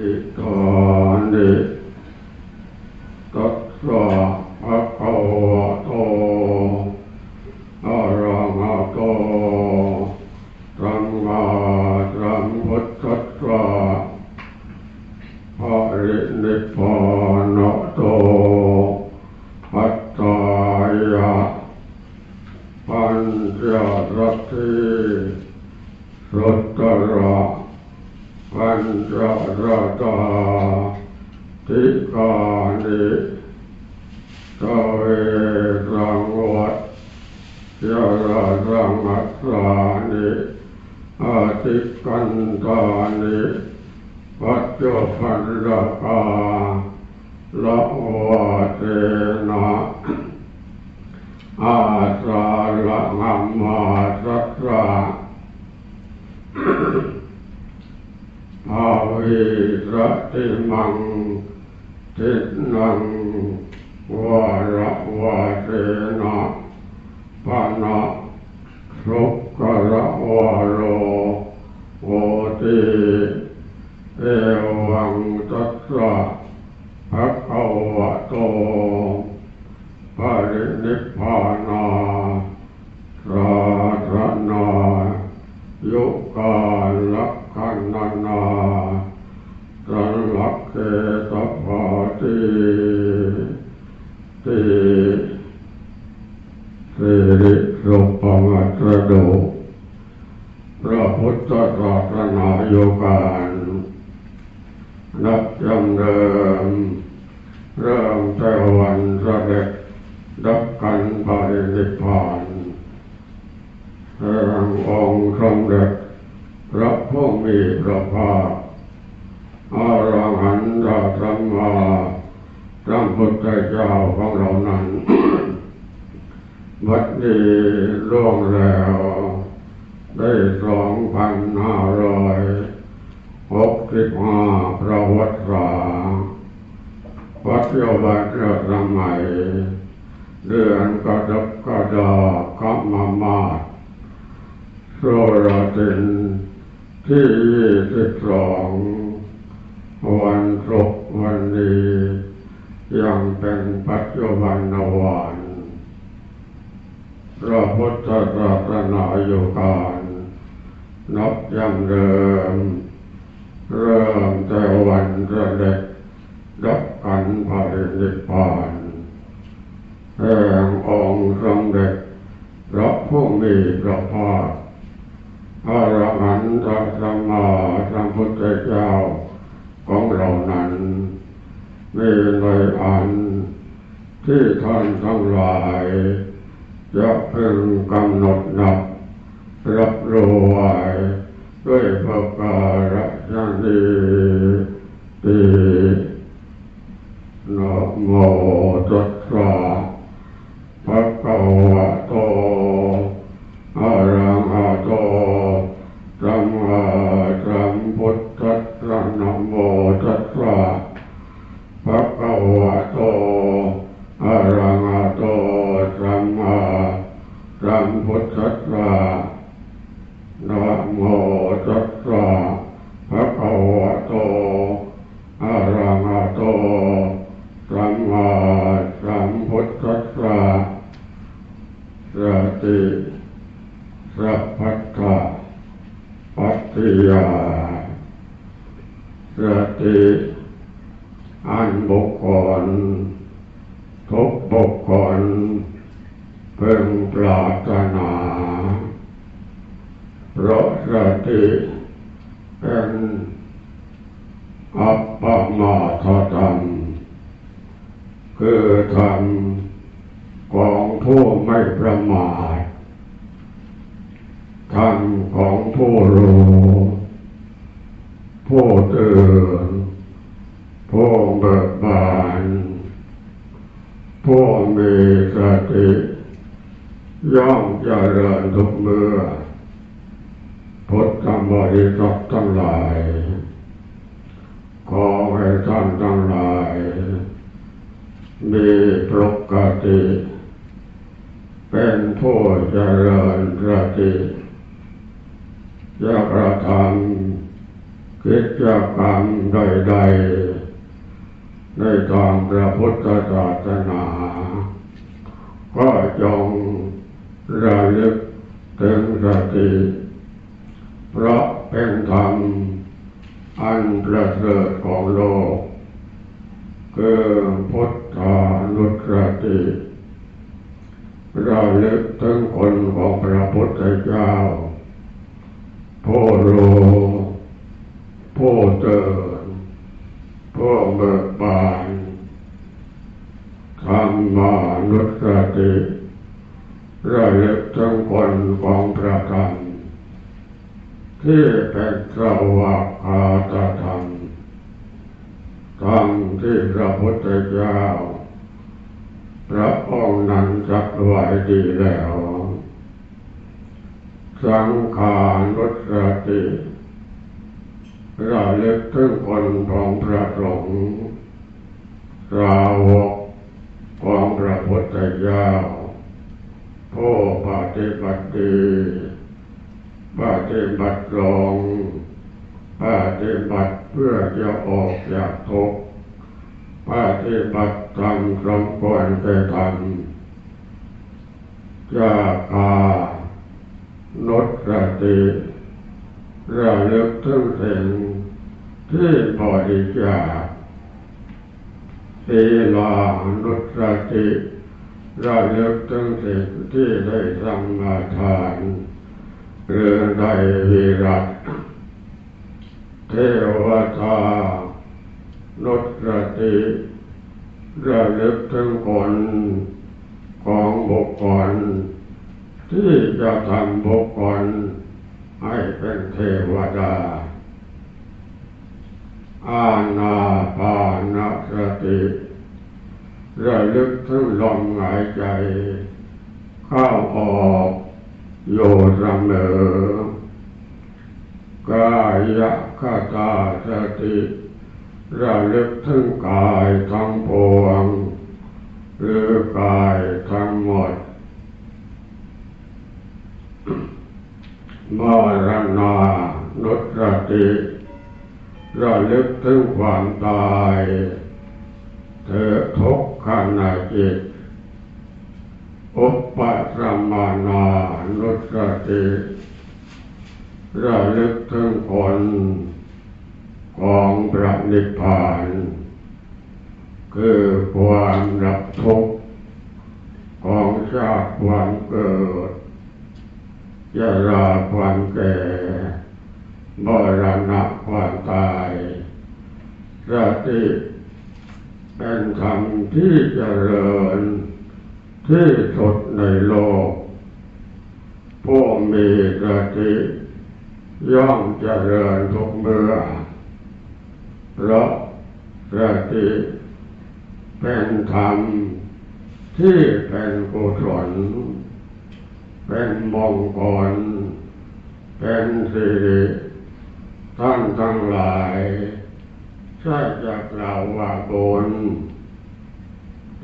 え、 นาตรักเกตปาติีร่วงแล้ว ได้สองพันห้าร้อยหกสิบห้าพระวัตราวัดเที่ยบาเที่ยวสมัยเดือนกระดับกระดากัมมามาโสรตินที่ ทธเจ้าของเรานั้นมีในอันที่ท่านทั้งหลายจะเพิ่งกำหนดนับรับรู้ไว้ด้วยประการชนีตีนะโมตัรสะภะคะว ผู้ตื่นผู้เบิบานผู้มีสติย่อมเจริญทุกเมื่อ กิจกรรมใดๆในทางพระพุทธศาสนา ก็จงระลึกถึงสติเพราะเป็นธรรมอันประเสริฐของโลก คือพุทธานุสติเราลึกถึงคนของพระพุทธเจ้าผู้รู้ ผู้เตือนผู้เบิกบานธรรมานุสติราลึกถึงคนของพระธรรมที่เป็นสวากขาตธรรมธรรมที่พระพุทธเจ้า พระองค์นั้นจักไว้ดีแล้ว สังขารุสติ ราเลึกถึงคนของพระสงฆ์สาวกของพระพุทธเจ้าผู้ปฏิบัติดีปฏิบัติตรงปฏิบัติเพื่อจะออกจากทุกข์ปฏิบัติทำสมควรจะทำจากานุสติ ระลึกถึงสิ่งที่บริจาคศีลานุสติระลึกถึงสิ่งที่ได้สมาทานหรือได้วิรัตเทวตานุสติระลึกถึงคนของบุคคลที่จะทำบุคคล ให้เป็นเทวดา อาณาปานสติระลึกถึงลมหายใจ เข้าออกอยู่เสมอกายคตาสติระลึกถึงกายทั้งปวง หรือกายทั้งหมด มรณานุสติระลึกถึงความตาย เธอทุกขณะจิต อุปสมานานุสติระลึกถึงผลของพระนิพพาน คือความดับทุกข์ของชาติความเกิด ยาราความแก่มรณะความตายสติเป็นธรรมที่เจริญที่สุดในโลกผู้มีสติย่อมเจริญทุกเมื่อเพราะสติเป็นธรรมที่เป็นกุศล เป็นมงคลเป็นสิริท่านทั้งหลายใช่จะกล่าวว่าบุญ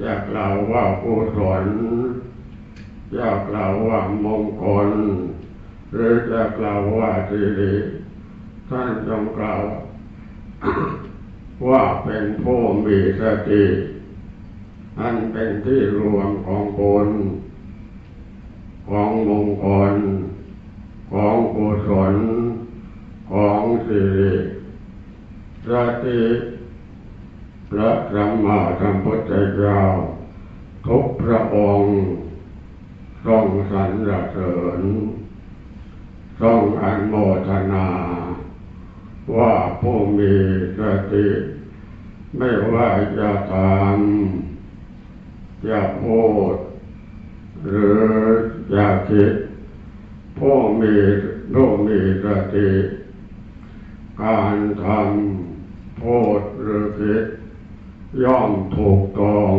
จะกล่าวว่ากุศลจะกล่าวว่ามงคลหรือจะกล่าวว่าสิริท่านจงกล่าวว่าเป็นผู้มีสติอันเป็นที่รวมของบุญ ของมงคลของกุศลของสิริสติพระสัมมาสัมพุทธเจ้าทุกพระองค์ทรงสรรเสริญทรงอันโมทนา ว่าผู้มีสติ ไม่ว่าจะทำจะพูดหรืออ ยากคิดผู้มีผู้มีสติการทำพูดหรือคิดย่อมถูกต้อง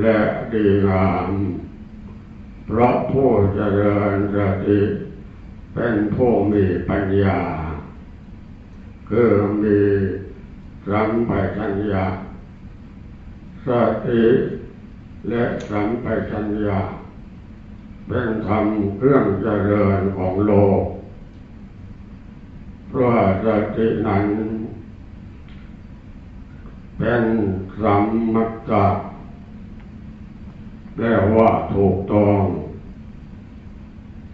และดีงามเพราะผู้เจริญสติเป็นผู้มีปัญญา คือมีสัมปชัญญะสติและสัมปชัญญะ เป็นธรรมเครื่องเจริญของโลก เพราะสตินั้น เป็นสัมมัตตะแปลว่าถูกต้อง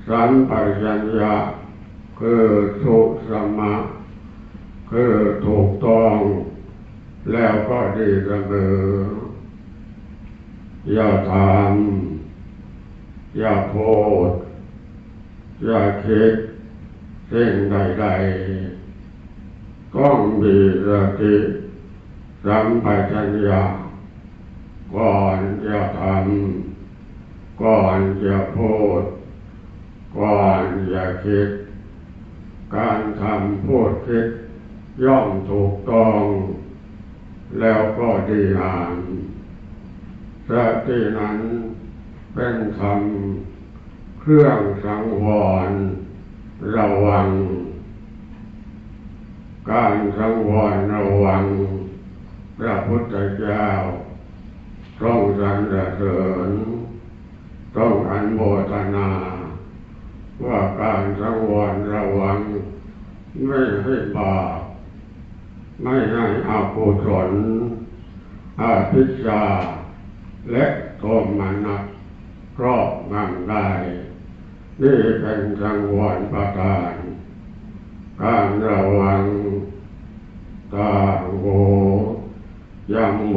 สัมปชัญญะคือสุสมะคือถูกต้อง แล้วก็ดีเสมออย่าทำ อย่าโพดอย่าคิดสิ่งใดๆต้องมีสติสัมปชัญญะก่อนจะทำก่อนจะพูด ก่อนจะคิด การทำพูดคิด ย่อมถูกต้อง แล้วก็ดีงามสตินั้น เป็นคำเครื่องสังวร ระวัง การสังวรระวัง พระพุทธเจ้าต้องสรรเสริญต้องอันโมทนา ว่าการสังวรระวัง ไม่ให้บาปไม่ให้อากุศลอาพิชาและโทมนัส รอบงำได้ นี่เป็นสังวรประทานการระวังตาโวยังโม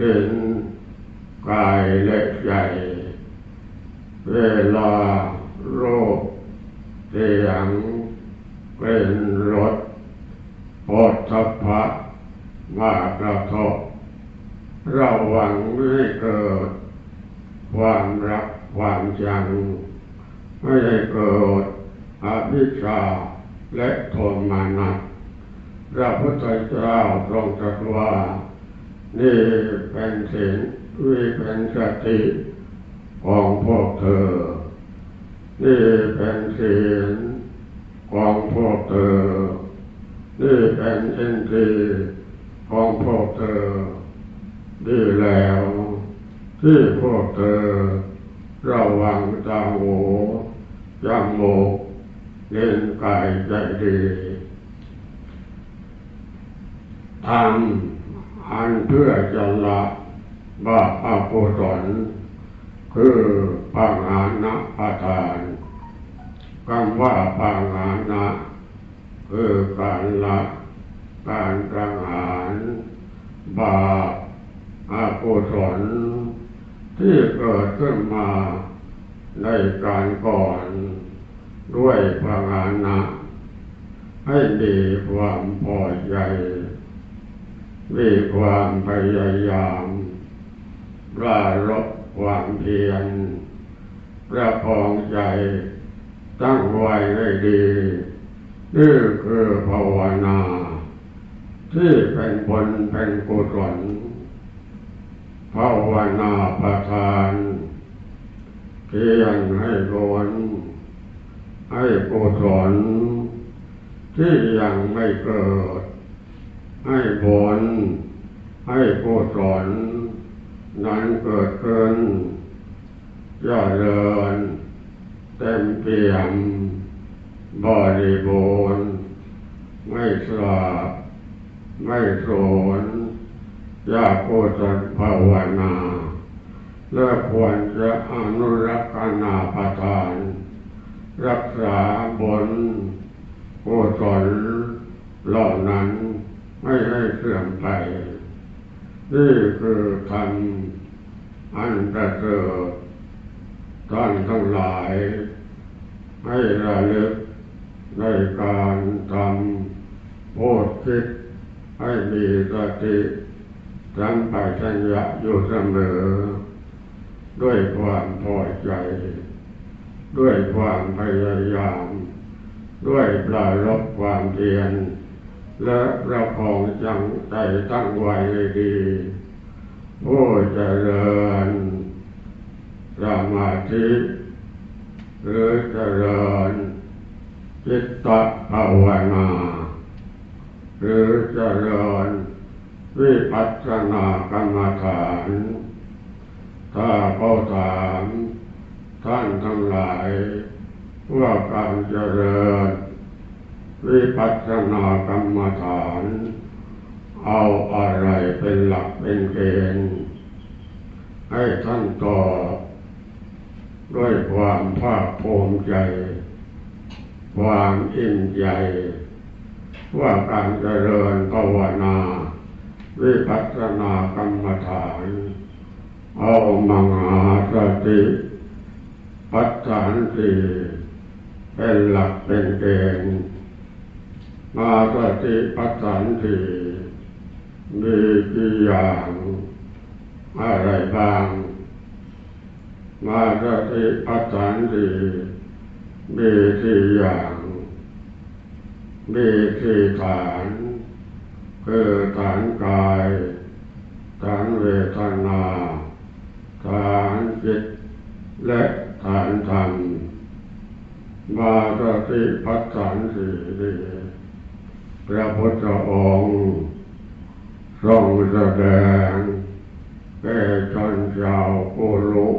ลิ้นกายและใจเวลาโรคเสียงเป็นรสปดทัพะมากระทบระวังไม่เกิด วามรักความจังไม่ให้เกิดอภิชาและโทมานัสพระพุทธเจ้าทรงตรัสว่านี่เป็นสิ่งวิเป็นสติของพวกเธอ นี่เป็นสิ่งของพวกเธอ นี่เป็นอินทรีย์ของพวกเธอดีแล้ว ที่พวกเธอระวังตาหูจมูกเล่นกายใจดีทำอันเพื่อจะละบาปอกุศลคือปังหานะประทานคำว่าปังหานะคือการละการกังหารบาปอากุศล ที่เกิดขึ้นมาในการก่อนด้วยพงานนะให้มีความพอใจ มีความพยายามร่ารบความเพียรประพองใจตั้งไว้ให้ดีนี่คือภาวนา ที่เป็นผลเป็นกุศล ภาวนาประทานเพียงให้ผลให้กุศลที่ยังไม่เกิด ให้ผลให้กุศลนั้นเกิดขึ้นย่อเริญเต็มเปี่ยมบริบูรณ์ไม่สลาบไม่โสน ยาโกศลภาวนาและควรจะอนุรักษนาประทาน รักษาบนโกศลเหล่านั้นไม่ให้เสื่อมไป นี่คือธรรมอันประเสริฐท่านทั้งหลาย ให้ระลึกในการทำโพดคิดให้มีสติ สัมปชัญญะอยู่เสมอ ด้วยความพอใจ ด้วยความพยายาม ด้วยปลาลบความเพียรและประคองจังใจตั้งไว้ดีผู้เจริญสมาธิหรือเจริญจิตตภาวนา หรือเจริญ วิปัสสนากรรมฐานถ้าเขาถามท่านทั้งหลายว่าการเจริญ วิปัสสนากรรมฐาน เอาอะไรเป็นหลักเป็นเกณฑ์ให้ท่านตอบด้วยความภาคภูมิใจ ความอิ่มใจ ว่าการเจริญภาวนา วิปัสสนากรรมฐานเอามังหาสติปัฏฐานสี่เป็นหลักเป็นเกณฑ์มาสติปัฏฐานสี่มีกี่อย่างอะไรบ้าง มาสติปัฏฐานสี่มีสี่อย่างมีสี่ฐาน คือฐานกายฐานเวทนาฐานจิตและฐานธรรมมาสติปัฏฐานสี่นี้พระพุทธองค์ทรงแสดงแก่ชนชาวกุลุ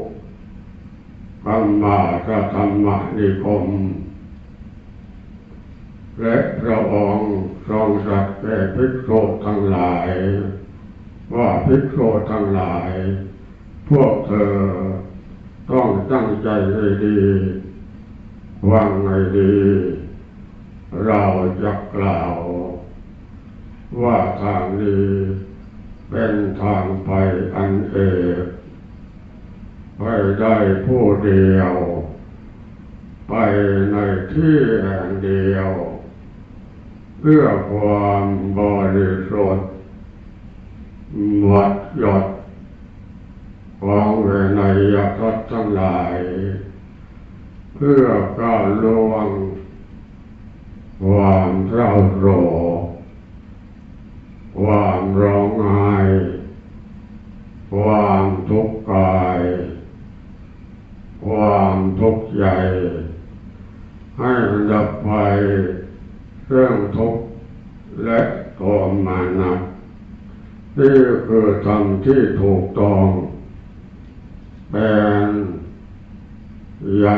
กรรมาสธรรมนิคม และพระองค์ทรงสัตว์แก่ภิกษุทั้งหลาย ว่าภิกษุทั้งหลาย พวกเธอต้องตั้งใจให้ดีวางให้ดี เราจะกล่าว ว่าทางนี้เป็นทางไปอันเอกไปได้ผู้เดียว ไปในที่แห่งเดียว เพื่อความบริสุทธิ์หมดหยดของเวไนยทัศทั้งหลาย เพื่อก้าวล่วงความเศร้าโศกความร้องไห้ความทุกข์กาย ความทุกข์ใจ ให้ดับไป เรื่องทุกข์และโทมานะนี่คือธรรมที่ถูกต้องเป็นใหญ่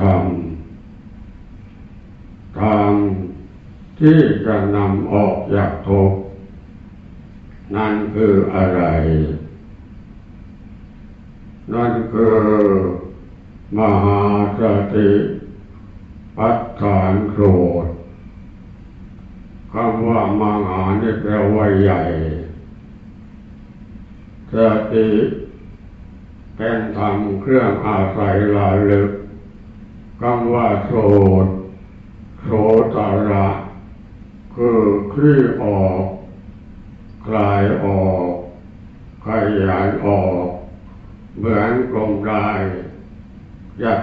ธรรมธรรมที่จะนำออกจากทุกข์นั่นคืออะไร นั่นคือมหาสติปัฏฐานโกรธ คำว่ามหานี่แปลว่าใหญ่สติเป็นธรรมเครื่องอาศัยลาลึกคำว่าโสดโสตระ คือคลี่ออก คลายออกขยายออก เหมือนกลมได้ยัด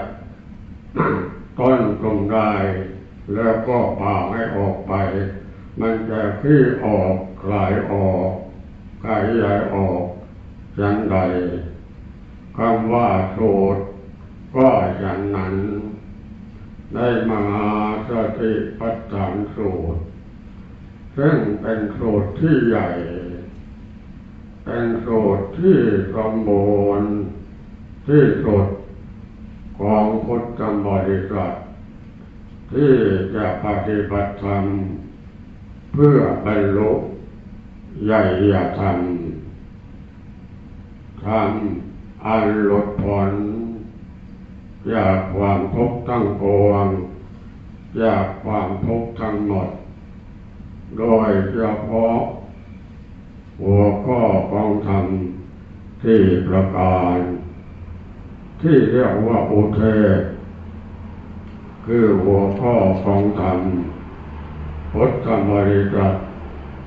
ต้นกลมได้ แล้วก็ป่าให้ออกไป มันจะคลี่ออกคลายออกขยายออกยันใดคำว่าโสดก็อย่างนั้น ได้มาสติปัฏฐานสูตรซึ่งเป็นสูตรที่ใหญ่ เป็นสูตรที่สมบูรณ์ที่สุดของพุทธบริษัทที่จะปฏิบัติธรรม พื่อบรรลุใหญ่ธรรมธรรมอันหลุดพ้นจากความทุกข์ทั้งปวงจากความทุกข์ทั้งหมด โดยเฉพาะหัวข้อของธรรมที่ประการ ที่เรียกว่าอุเทคือหัวข้อของธรรม พุทธบริษัท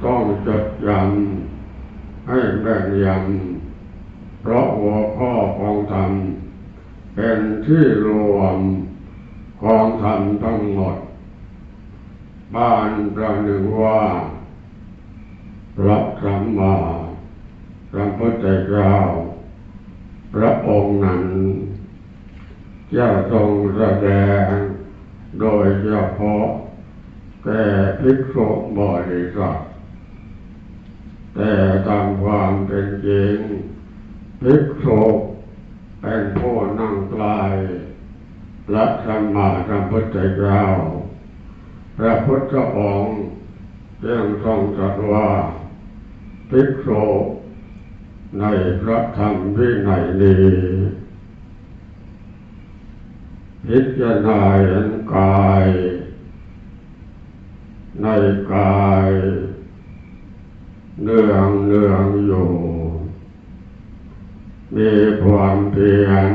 ต้องจดจำให้แบ่งยำเพราะหัวข้อของธรรมเป็นที่รวมของธรรมทั้งหมด บ้านประหนึ่งว่าพระสัมมาสัมพุทธเจ้าพระองค์นั้นจะทรงแสดงโดยเฉพาะ แก่ภิกษุบริษัทแต่ตามความเป็นจริงภิกษุเป็นผู้นั่งกลายระสัมมาสัมพุทธเจ้าพพระพุทธองค์ยังทรงตรัสว่าภิกษุในพระธรรมวินัยนี้พิจารณาเห็นกาย ในกายเนื่องเนื่องอยู่ มีความเพียร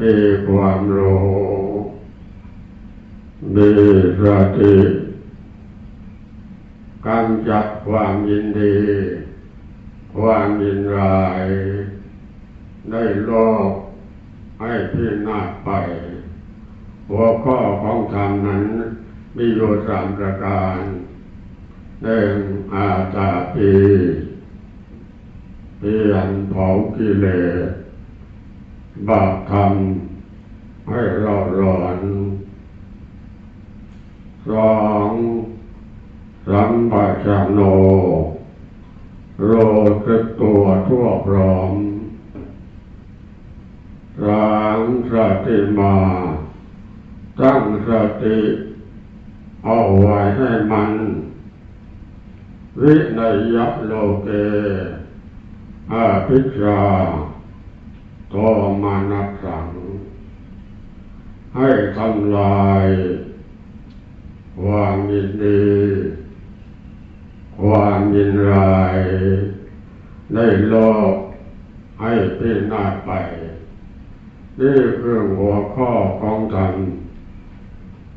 มีความรู้มีสติกำจัดความยินดี ความยินร้ายได้โลกให้พินาศไป หัวข้อของธรรมนั้น มีอยู่สามประการหนึ่งอาตาปีเพียนเผากิเลสบาปธรรมให้เราร้อนสองสัมปชาโนโรสึกตัวทั่วพร้อมสามสติมา ตั้งสติ เอาไว้ให้มัน วินัยโลเกอาภิชาโทมานัสสัง ให้ทำลายความยินดีความยินรายในโลกให้พินาไป นี่คือหัวข้อของธรรม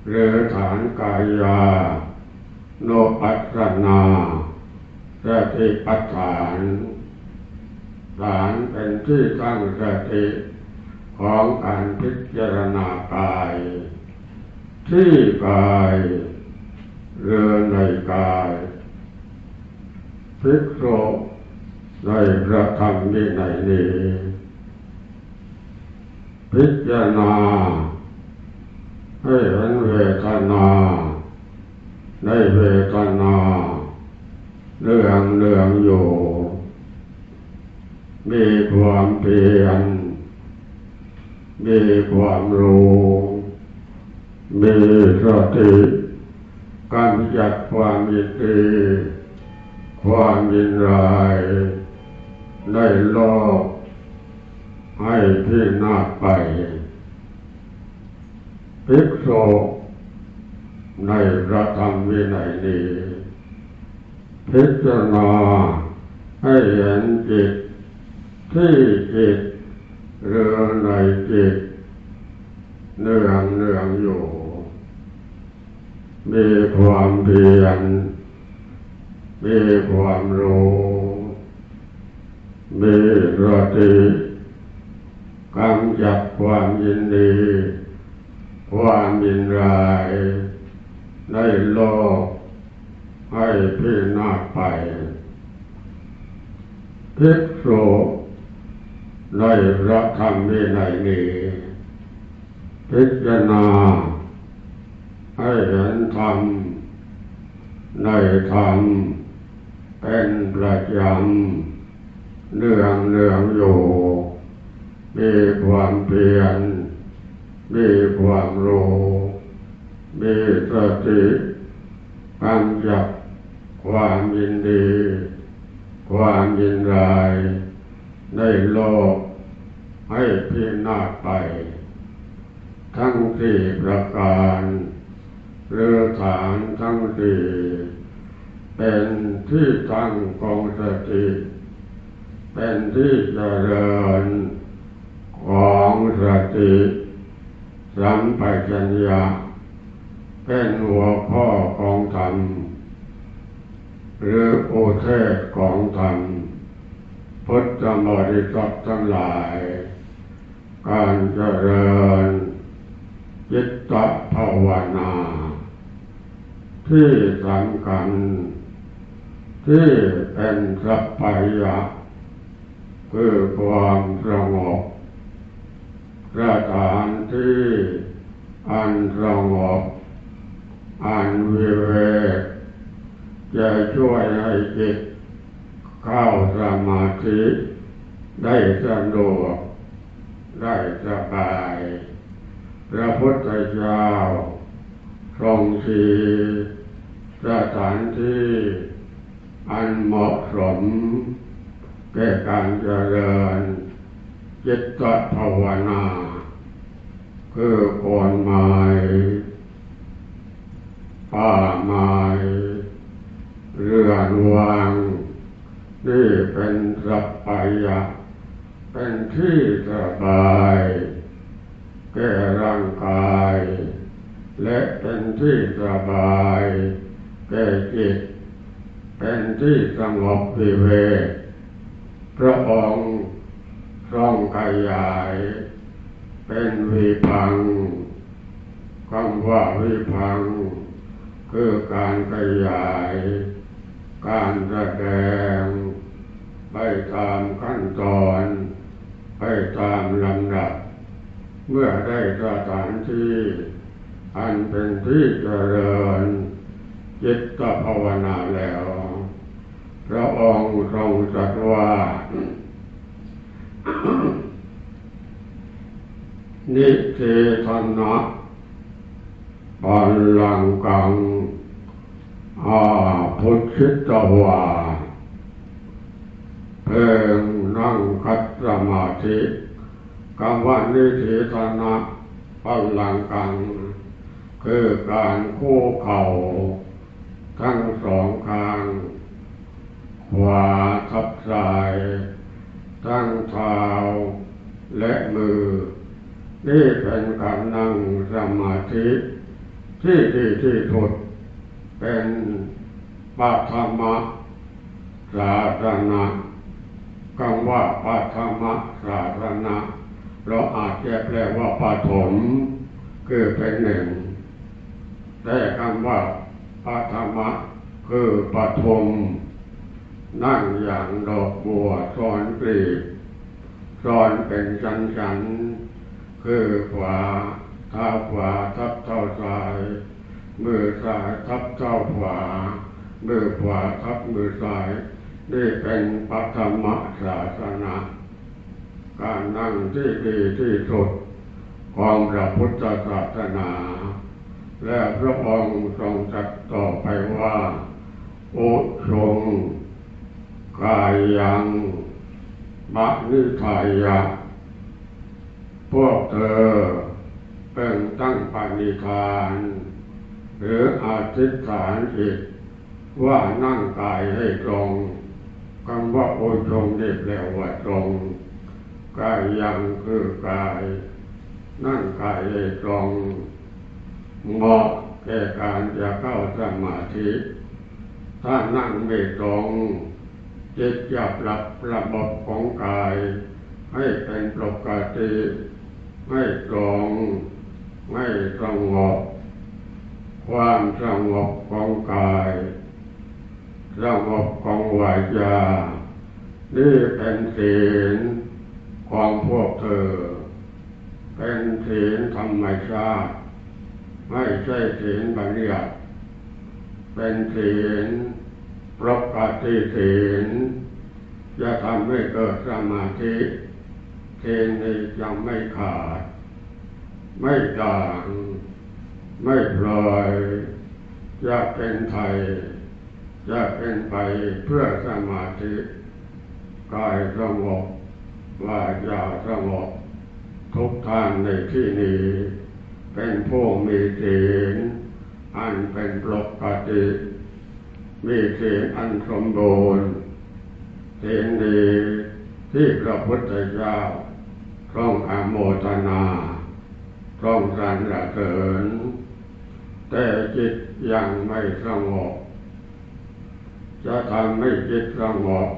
หรือฐานกายา โนปัสนาสติปัฏฐานฐานเป็นที่ตั้งสติของการพิจารณากาย ที่กายเรือในกายพิกโรในพระธรรมวินัยนี้พิจารณา ให้เห็นเวทนาในเวทนาเรื่องเรื่องอยู่ มีความเพียรมีความรู้มีสติการจัดความยินดีความยินร้ายในโลกให้ที่นาไป ภิกษุในพระธรรมวินัยนี้ พิจารณาให้เห็นจิตที่จิตเรือในจิตเนื่องเนื่องอยู่ มีความเพียรมีความรู้มีสติกำจัดความยินดี วามยินรายในโลกให้พินาศไปภิกษุในพระธรรมวินัยนี้พิจารณา ให้เห็นธรรมในธรรมเป็นประจำเนื่องเนื่องอยู่มีความเพียร มีความรู้มีสติกำจับความยินดี ความยินร้ายในโลกให้พินาศไป ทั้งสี่ประการเรือฐานทั้งสี่เป็นที่ตั้งกองสติ เป็นที่เจริญของสติ สัมปัญญะเป็นหัวข้อของธรรม หรือโอเทศของธรรม พุทธบริษัททั้งหลาย การเจริญจิตตภาวนา ที่สำคัญ ที่เป็นสัพพยะคือความสงบ สถานที่อันสงบอันวิเวกจะช่วยให้จิตเข้าสมาธิได้สะดวกได้สบาย พระพุทธเจ้าครองชีสถานที่อันเหมาะสมแก่การเจริญจิตภาวนา คือคนไม้ป่าไม้เรือนวางนี่เป็นสัพพยะเป็นที่สบายแก่ร่างกาย และเป็นที่สบายแก่จิต เป็นที่สงบวิเวกพระองค์ทรงขยาย เป็นวิพังคำว่าวิพัง คือการขยาย การแสดง ไปตามขั้นตอน ไปตามลำดับ เมื่อได้สถานที่ อันเป็นที่เจริญ จิตภาวนาแล้ว พระองค์ทรงตรัสว่า นิเทธนะปัลลังกังอาพุทธิตวาเพ่งนั่งคัดสมาธิคำว่านิเทธนะปัลลังกัง คือการคู่เข่า ทั้งสองข้าง ขวาทับซ้าย ทั้งเท้าและมือ นี่เป็นการนั่งสมาธิที่ดีที่สุดเป็นปัธรรมศาสนาคำว่าปัธรรมศาสนาเราอาจจะแปลว่าปฐมคือเป็นหนึ่ง แต่คำว่าปัธรรมคือปฐมนั่งอย่างดอกบัวซ้อนกลีบซ้อนเป็นชั้นๆ คือขวาเท้าขวาทับเท้าซ้าย มือซ้ายทับเท้าขวา มือขวาทับมือซ้ายนี่เป็นปัธรรมศาสนาการนั่งที่ดีที่สุดของพระพุทธศาสนา และพระองค์ทรงตรัสต่อไปว่าอุชงกายยังบะนิทายะ พวกเธอเป็นตั้งปณิธาน หรืออาธิษฐานจิตว่านั่งกายให้ตรงคำว่าโอชงนี่แปลว่าตรงกายยังคือกาย นั่งกายให้ตรงเหมาะแก่การจะเข้าสมาธิถ้านั่งไม่ตรงจิตจะปรับระบบของกาย ให้เป็นปกติ ไม่ตรง ไม่สงบความสงบของกายสงบของวาจานี่เป็นศีลของพวกเธอ เป็นศีลธรรมชาติ ไม่ใช่ศีลบัญญัติเป็นศีลปกติศีลจะทำให้เกิดสมาธิ ศีลนี้จะไม่ขาด ไม่ด่าง ไม่พลอยจะเป็นไทย จะเป็นไปเพื่อสมาธิกายสงบวาจาสงบทุกท่านในที่นี้ เป็นผู้มีศีลอันเป็นปกติมีศีลอันสมบูรณ์ศีลดีที่พระพุทธเจ้า ทรงอโมทนาทรงสรรเสริญ แต่จิตยังไม่สงบ จะทำให้จิตสงบ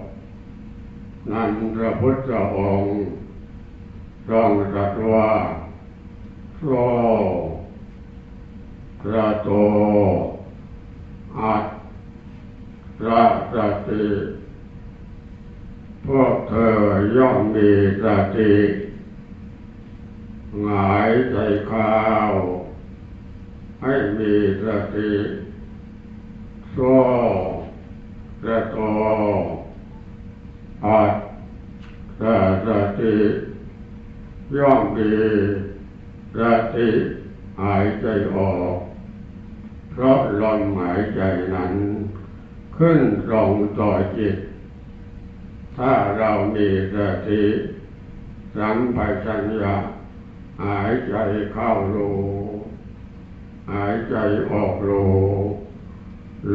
นั้นพระพุทธองค์ทรงตรัสว่าโสกระโตอัตระสติพวกเธอย่อมมีสติ หงายใจเข้าให้มีสติโซ่กระตอัดระสติย่อมมีสติหายใจออก เพราะลมหายใจนั้น ขึ้นตรงต่อจิต ถ้าเรามีสติสัมปชัญญะ หายใจเข้าโล หายใจออกโล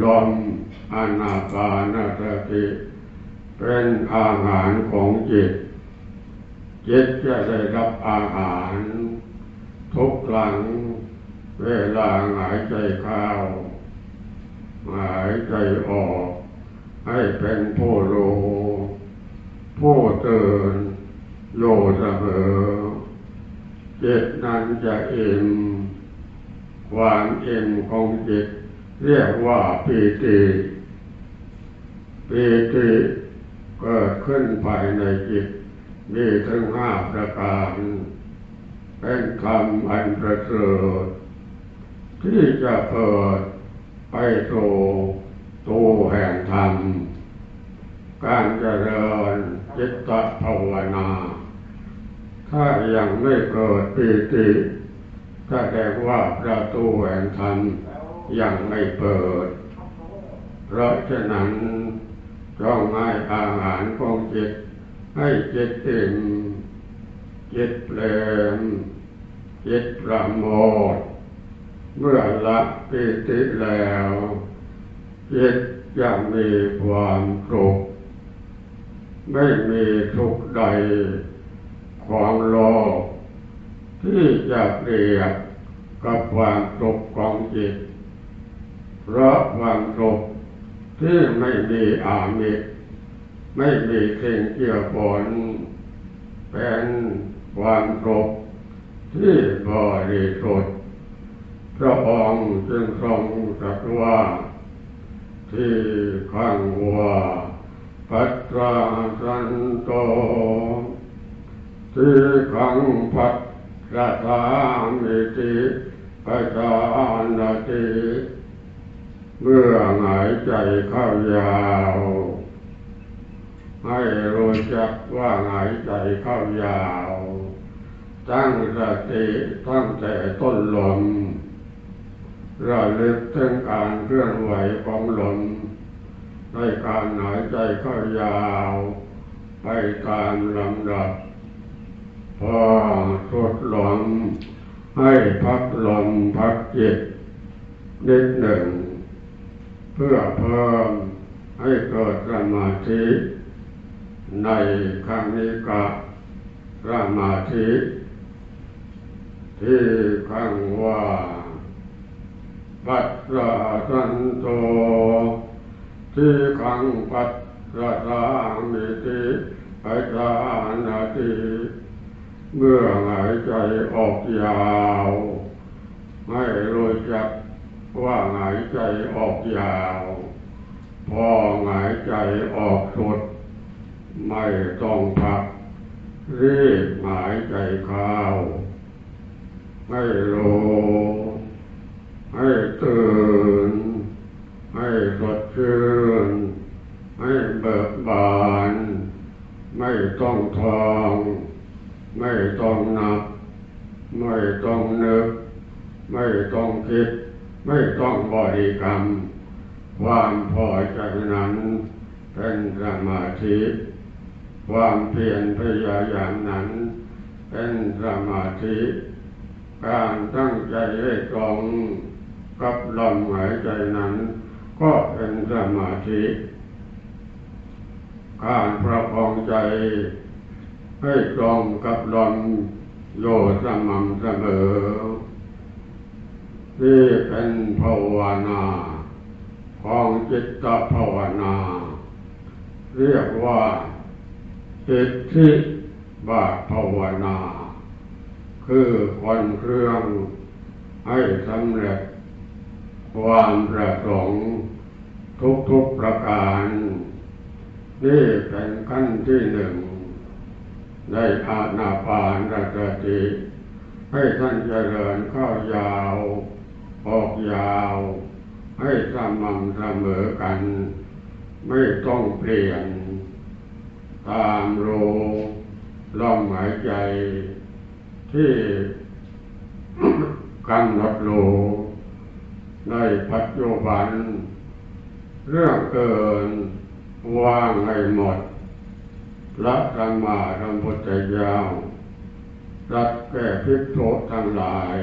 ลมอนาปานสติเป็นอาหารของจิต จิตจะได้รับอาหาร ทุกครั้งเวลาหายใจเข้า หายใจออก ให้เป็นผู้รู้ผู้เตื่นโยเสมอ จิตนั้นจะเอิ่มความเอิ่มของจิตเรียกว่าปีติปีติเกิดขึ้นภายในจิตมีถึงห้าประการ เป็นคำอันประเสริฐที่จะเปิดไปสู่ตัวแห่งธรรม การเจริญจิตภาวนา ถ้ายังไม่เกิดปีติก็แสดงว่าประตูแห่งธรรมยังไม่เปิด เพราะฉะนั้นต้องให้อาหารของจิต ให้จิตอิ่มจิตเปลมจิตประโมทเมื่อละปิติแล้วจิตยังมีความสุขไม่มีทุกข์ใด ของโลก ที่จะเปรียบกับความสุขของจิต เพราะความสุขที่ไม่มีอามิตรไม่มีสิ่งเกี่ยวผลเป็นความสุขที่บริสุทธิ์พระองค์จึงทรงตรัสว่า ที่ขังว่าปัตตาสันโต ที่ขังปัตระธามิติปัจานาติเมื่อหายใจเข้ายาว ให้รู้จักว่าหายใจเข้ายาว ตั้งสติตั้งแต่ต้นลมระลึกถึงการเคลื่อนไหวของลมในการหายใจเข้ายาว ไปตามลำดับ พอสุดลมให้พักลมพักจิตนิดหนึ่ง เพื่อเพิ่มให้เกิดสมาธิในครั้งนี้ก็สมาธิที่ข้างว่าปัสสะสันโตที่ขังปัสสะสามิติปัจานาติ เมื่อหายใจออกยาว ให้รู้จักว่าหายใจออกยาว พอหายใจออกสุด ไม่ต้องพักรีบหายใจเข้าให้รู้ให้ตื่น ให้สดชื่น ให้เบิกบาน ไม่ต้องทอง ไม่ต้องนับ ไม่ต้องนึก ไม่ต้องคิด ไม่ต้องบริกรรม ความพอใจนั้นเป็นสมาธิความเพียรพยายามนั้น เป็นสมาธิ การตั้งใจให้ตรงกับลมหายใจนั้น ก็เป็นสมาธิ การประคองใจ ให้ตรงกับลมโยสม่ำเสมอนี่เป็นภาวนาของจิตตภาวนา เรียกว่าจิตที่บาภาวนา คือคนเครื่องให้สำเร็จ ความประสงค์ทุกๆประการ นี่เป็นขั้นที่หนึ่ง ในอาณาปานรสติให้ท่านเจริญเข้ายาว ออกยาว ให้สม่ำเสมอกัน ไม่ต้องเปลี่ยน ตามรู้ลมหายใจ ที่กำหนดรู้ในปัจจุบัน เรื่องเกินว่างให้หมด พระธรรมารรมพุทธเจ้าวรัดแก่พิกโททั้งหลาย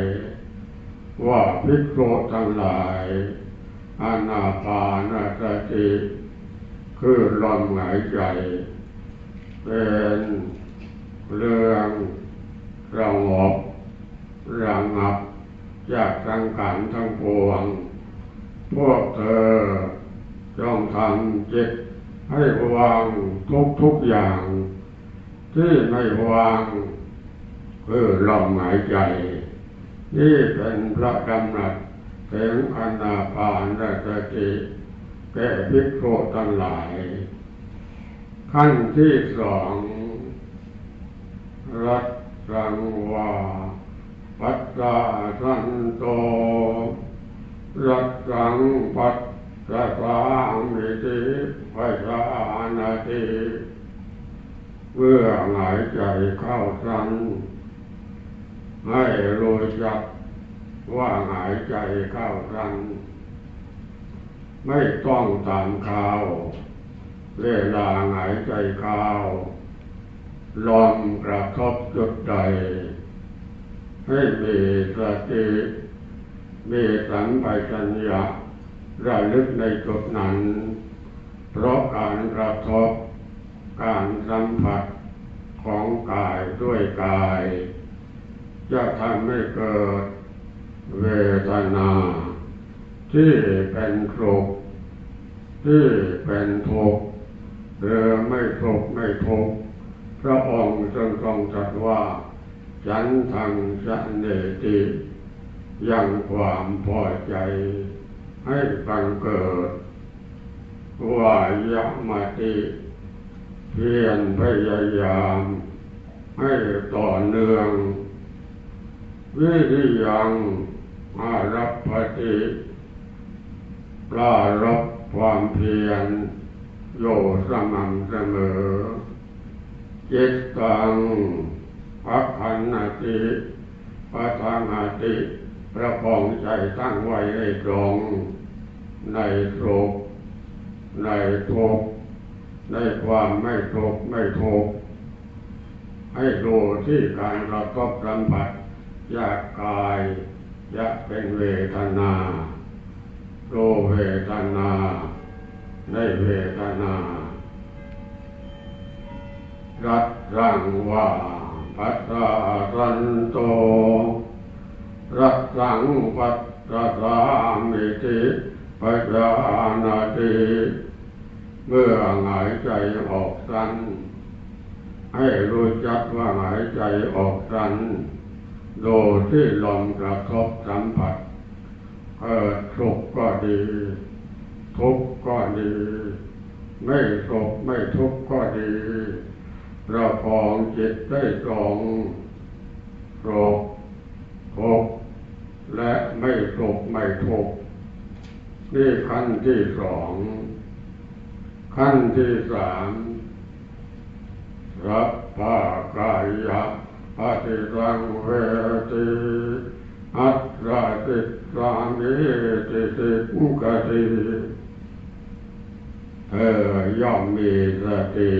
ว่าพิกโททั้งหลายอานาปานาสติคือลมหายใจ เป็นเรื่องระงบระงับจากสังขารทั้งปวง พวกเธอจงทำจิต ให้วางทุกทุกอย่าง ที่ไม่วางคือลมหายใจ นี่เป็นพระกำหนัดถึงอนาปานสติแก่ภิกษุทั้งหลาย ขั้นที่สองรัตสังวาปัสสะสันโตรัตสังปัส สะสามิติปัสสานาติเมื่อหายใจเข้าสันให้รู้จักว่าหายใจเข้าสันไม่ต้องตามข่าวเวลาหายใจเข้าลมกระทบจุดใด ให้มีสติมีสัมปชัญญะ ระลึกในจุดนั้น เพราะการกระทบการสัมผัสของกายด้วยกาย จะทำให้เกิดเวทนา ที่เป็นทุกข์ที่เป็นทุกข์หรือไม่ทุกข์ไม่ทุกข์พระองค์ทรงทรงตรัสว่าฉันทางสันเนติยังความพอใจ ให้บังเกิดวายมาติเพียรพยายาม ให้ต่อเนื่อง วิริยังอารับปฏิปลารบความเพียรโยสม่ำเสมอจิตตังพักขันนาติปัทานาติ ประคองใจตั้งไว้ให้ตรง ในทุกในทุกในความไม่ทุกไม่ทุกให้ดูที่การกระทบสัมผัสยากกายยะเป็นเวทนาโลเวทนาในเวทนารัตรังว่าปัสสะรันโต รัตสังปัสสะสามิติปัจานาติเมื่อหายใจออกสั้นให้รู้จักว่าหายใจออกสั้นโดยที่ลมกระทบสัมผัสเกิดสุขก็ดี ทุกข์ก็ดี ไม่สุขไม่ทุกข์ก็ดีประคองจิตได้ตรงโรคทุก และไม่ทุกไม่ทุกนี่ขั้นที่สอง ขั้นที่สามรับภากายะปฏิรังเวติอัตราติสามิติสิกุกติเธอย่อมมีสติ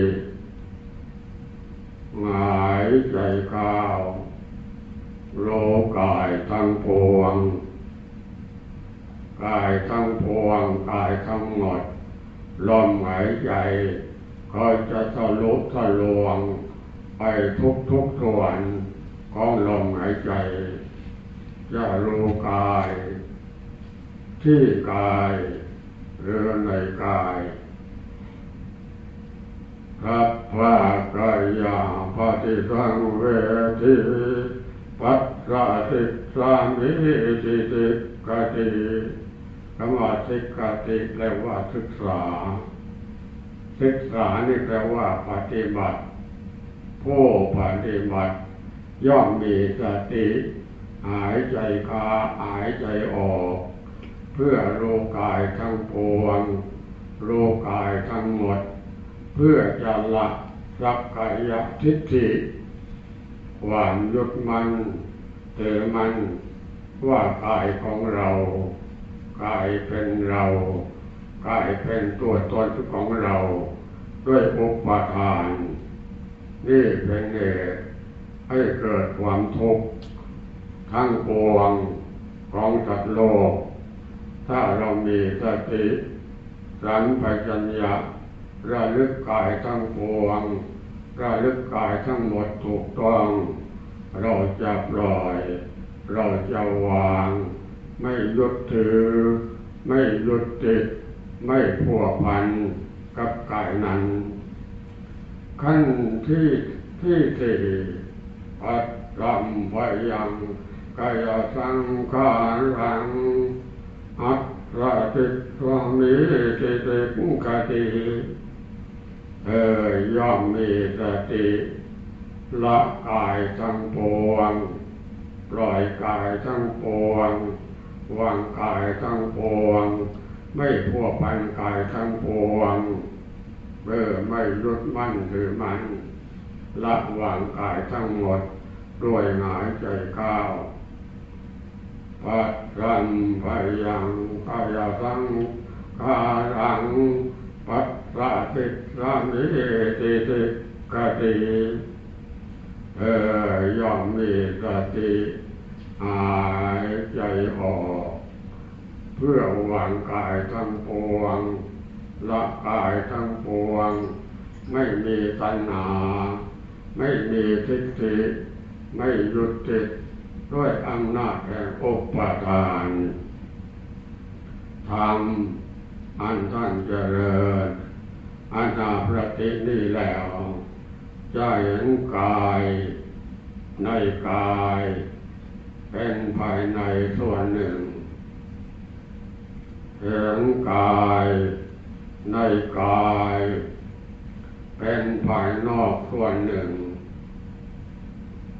หายใจเข้า โลกายทั้งปวง กายทั้งปวง กายทั้งหมด ลมหายใจก็จะทะลุทะลวง ไปทุกทุกส่วนของลมหายใจ จะรู้กาย ที่กายหรือในกายทัพพากายาปฏิสังเวที ปัสสะสิสามิติติกาติคำว่าสิกาติแปลว่าศึกษา ศึกษานี่แปลว่าปฏิบัติผู้ปฏิบัติ ย่อมมีสติ หายใจคาหายใจออก เพื่อรู้กายทั้งปวงรู้กายทั้งหมด เพื่อจะละสักกายทิฏฐิ วายุดมันเถือมันว่ากายของเรากายเป็นเรากายเป็นตัวตนของเรา ด้วยอุปาทาน นี่เป็นเหตุให้เกิดความทุกข์ทั้งปวงของสัตว์โลก ถ้าเรามีสติสัมปชัญญะระลึกกายทั้งปวง ระลึกกายทั้งหมดถูกต้อง เราจะปล่อย เราจะวาง ไม่ยึดถือ ไม่ยึดติด ไม่ผัวพันกับกายนั้น ขั้นที่ที่สี่ปัดรำพยังกายสังขารังอัตราติสวามิติติมุกติ เออย่อมมีสติละกายทั้งปวงปล่อยกายทั้งปวงวางกายทั้งปวง ไม่พัวพันกายทั้งปวงเมื่อไม่ยุดมั่นหรือมันละวางกายทั้งหมดด้วยหายใจเข้าปัจจันพยังกายสังขารังปัส สะติสามิติติกติเออย่อมมีสติหายใจออก เพื่อวางกายทั้งปวงละกายทั้งปวง ไม่มีตัณหา ไม่มีทิฏฐิไม่หยุดติดด้วยอำนาจแห่งอุปทานทำอันท่านเจริญ อานาประตินี้แล้วจะเห็นกายในกาย เป็นภายในส่วนหนึ่ง เห็นกายในกาย เป็นภายนอกส่วนหนึ่ง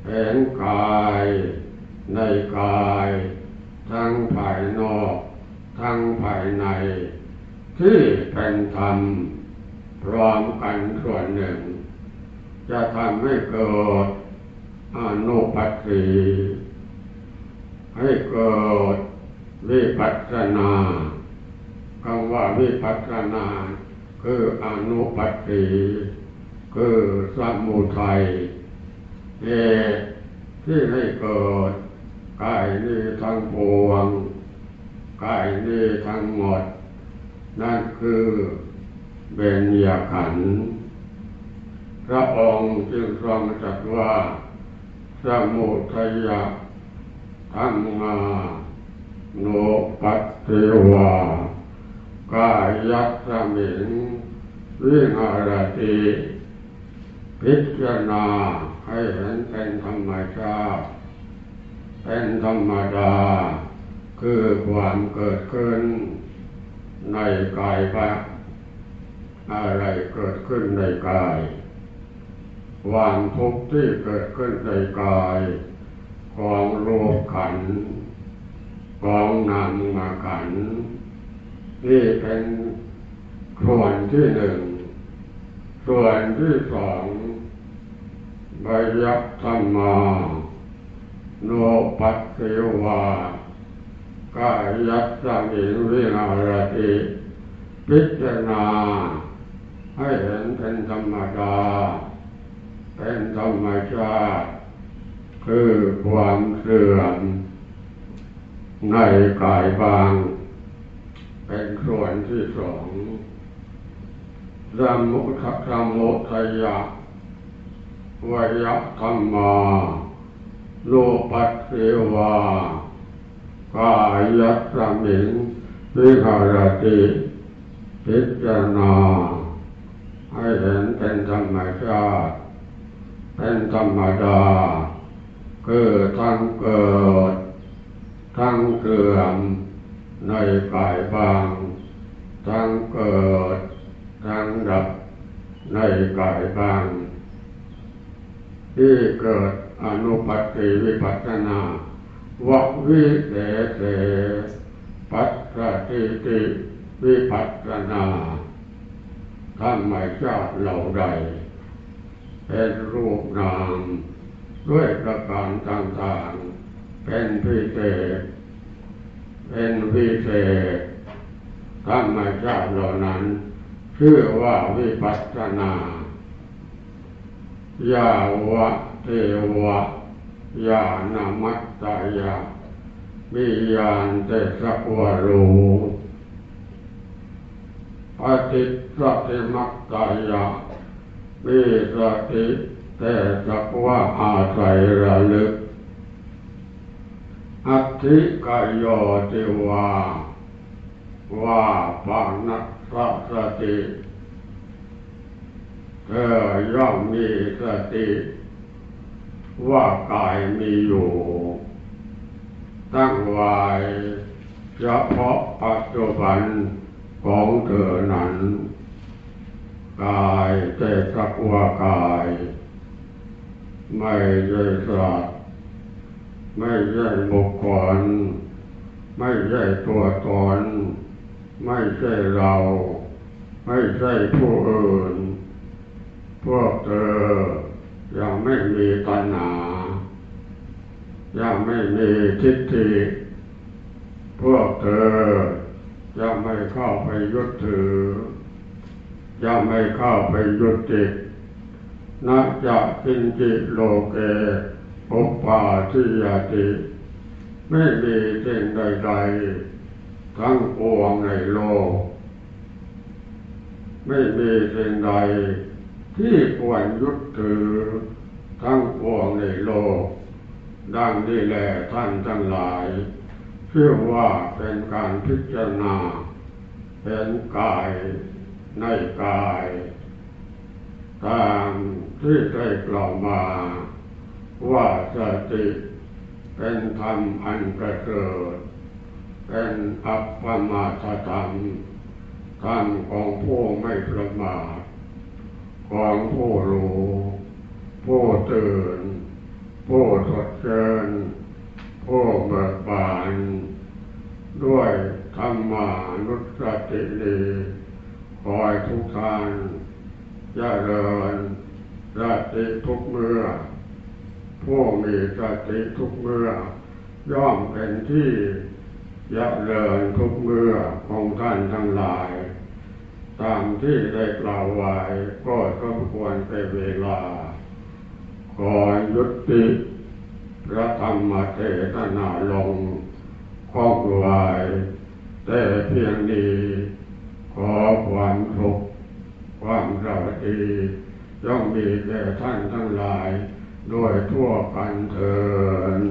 เห็นกายในกาย ทั้งภายนอก ทั้งภายใน ที่เป็นธรรม ร้อมกันส่วนหนึ่ง จะทำให้เกิดอนุปัสสีให้เกิดวิปัสสนาคำว่าวิปัสสนา คืออนุปัสสีคือสมุทัยเหตุที่ให้เกิดกายนี้ทั้งปวงกายนี้ทั้งหมด นั่นคือ เบญญาขันธ์พระองค์จึงทรงตรัสว่า สมุทัยธรรมาโนปัตติวากายัสมิงวิหารติพิจารณาให้เห็นเป็นธรรมชาติเป็นธรรมดา คือความเกิดขึ้นในกายพระ อะไรเกิดขึ้นในกาย ความทุกข์ที่เกิดขึ้นในกาย ของโลกขัน ของนามมาขัน นี่เป็นส่วนที่หนึ่ง ส่วนที่สองบยักธรรมาโนปัสสิวากายัสสมิวิหารติ พิจารณา ให้เห็นเป็นธรรมดา เป็นธรรมชาติ คือความเสื่อมในกายบาง เป็นส่วนที่สองสมุทัสมุทัยะวยธรรมาโลปัสเสวากายัสมิงวิหารติพิจารณา ให้เห็นเป็นธรรมชาติ เป็นธรรมดา คือทั้งเกิด ทั้งเกื่อมในกายบาง ทั้งเกิด ทั้งดับในกายบาง ที่เกิดอนุปัติวิปัสนาววิเศษปัสสติติวิปัสสนา ท่านไม่ทราเหล่าใด เป็นรูปนามด้วยประการต่างๆ เป็นพิเศษ เป็นพิเศษธรรมชาติเหล่านั้น ชื่อว่าวิปัสสนายาวะเทวะยานามัตตายามียานเตสักวารู ปฏิสติมัตตายามีสติแต่สักว่าอาศัยระลึก อัติกายโยติวาว่าปานัสสติเธอย่อมมีสติ ว่ากายมีอยู่ ตั้งไว้เฉพาะปัจจุบัน ของเธอนั้น กายแต่สักว่ากาย ไม่ใช่สัตว์ไม่ใช่บุคคลไม่ใช่ตัวตน ไม่ใช่เรา ไม่ใช่ผู้อื่น พวกเธอยังไม่มีตัณหายังไม่มีทิฏฐิพวกเธอ ยังไม่เข้าไปยึดถือยังไม่เข้าไปยึดติดนักจะกินจิโลเกอุปาทิยติ ไม่มีสิ่งใดๆ ทั้งปวงในโลก ไม่มีสิ่งใด ที่ควรยึดถือ ทั้งปวงในโลก ดังนี้แหละท่านทั้งหลาย ชื่อว่าเป็นการพิจารณา เป็นกายในกาย ตามที่ได้กล่าวมา ว่าสติเป็นธรรมอันประเสริฐเป็นอัปปมาทธรรมธรรมของผู้ไม่ประมาทของผู้รู้ผู้ตื่นผู้สดเชิญ ผู้เบิกบานด้วยธรรมานุสติลีคอยทุกทางเจริญสติทุกเมื่อ ผู้มีสติทุกเมื่อ ย่อมเป็นที่ยับเลินทุกเมื่อของท่านทั้งหลาย ตามที่ได้กล่าวไว้ก็สมควรเป็นเวลาขอยุติ พระธรรมเทศนาลงข้องไว้แต่เพียงนี้ ขอความทุกข์ความเราดีย่อมมีแก่ท่านทั้งหลาย ด้วยทั่วกันเถิด